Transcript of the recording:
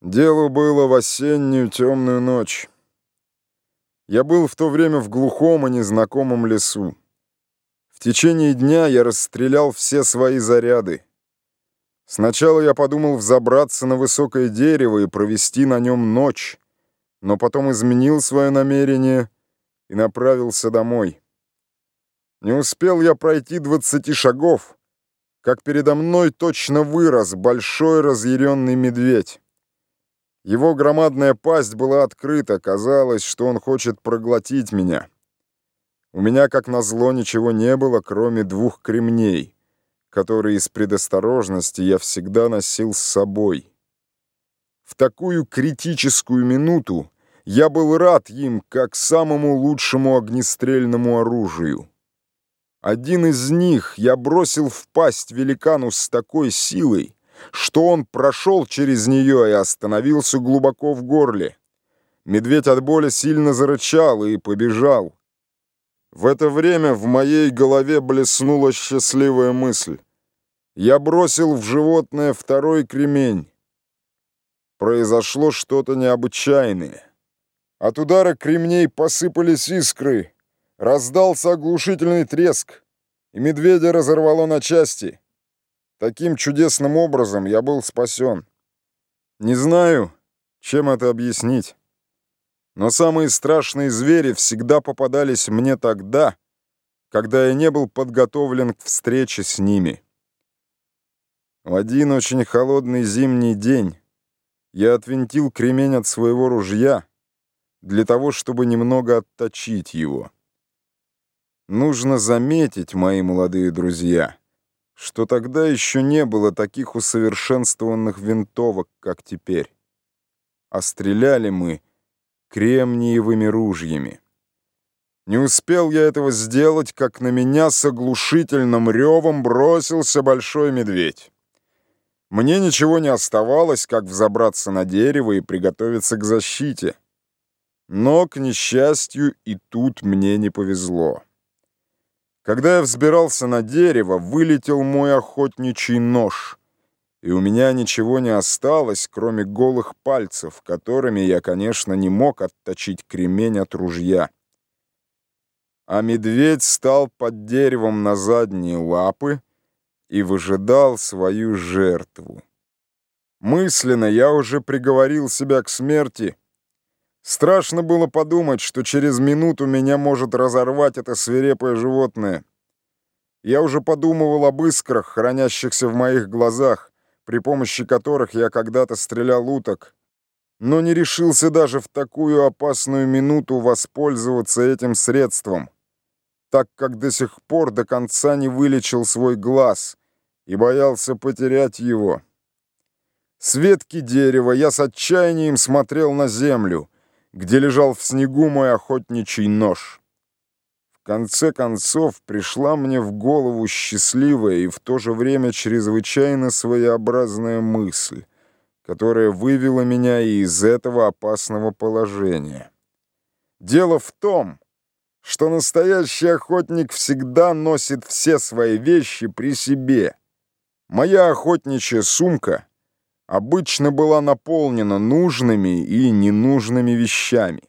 Дело было в осеннюю темную ночь. Я был в то время в глухом и незнакомом лесу. В течение дня я расстрелял все свои заряды. Сначала я подумал взобраться на высокое дерево и провести на нем ночь, но потом изменил свое намерение и направился домой. Не успел я пройти двадцати шагов, как передо мной точно вырос большой разъяренный медведь. Его громадная пасть была открыта, казалось, что он хочет проглотить меня. У меня, как назло, ничего не было, кроме двух кремней, которые из предосторожности я всегда носил с собой. В такую критическую минуту я был рад им, как самому лучшему огнестрельному оружию. Один из них я бросил в пасть великану с такой силой, что он прошел через нее и остановился глубоко в горле. Медведь от боли сильно зарычал и побежал. В это время в моей голове блеснула счастливая мысль. Я бросил в животное второй кремень. Произошло что-то необычайное. От удара кремней посыпались искры, раздался оглушительный треск, и медведя разорвало на части. Таким чудесным образом я был спасен. Не знаю, чем это объяснить. Но самые страшные звери всегда попадались мне тогда, когда я не был подготовлен к встрече с ними. В один очень холодный зимний день я отвинтил кремень от своего ружья для того, чтобы немного отточить его. Нужно заметить, мои молодые друзья, что тогда еще не было таких усовершенствованных винтовок, как теперь. А стреляли мы кремниевыми ружьями. Не успел я этого сделать, как на меня с оглушительным ревом бросился большой медведь. Мне ничего не оставалось, как взобраться на дерево и приготовиться к защите. Но, к несчастью, и тут мне не повезло. Когда я взбирался на дерево, вылетел мой охотничий нож, и у меня ничего не осталось, кроме голых пальцев, которыми я, конечно, не мог отточить кремень от ружья. А медведь стал под деревом на задние лапы и выжидал свою жертву. Мысленно я уже приговорил себя к смерти, Страшно было подумать, что через минуту меня может разорвать это свирепое животное. Я уже подумывал об искрах, хранящихся в моих глазах, при помощи которых я когда-то стрелял уток, но не решился даже в такую опасную минуту воспользоваться этим средством, так как до сих пор до конца не вылечил свой глаз и боялся потерять его. С ветки дерева я с отчаянием смотрел на землю — где лежал в снегу мой охотничий нож. В конце концов пришла мне в голову счастливая и в то же время чрезвычайно своеобразная мысль, которая вывела меня из этого опасного положения. Дело в том, что настоящий охотник всегда носит все свои вещи при себе. Моя охотничья сумка — обычно была наполнена нужными и ненужными вещами.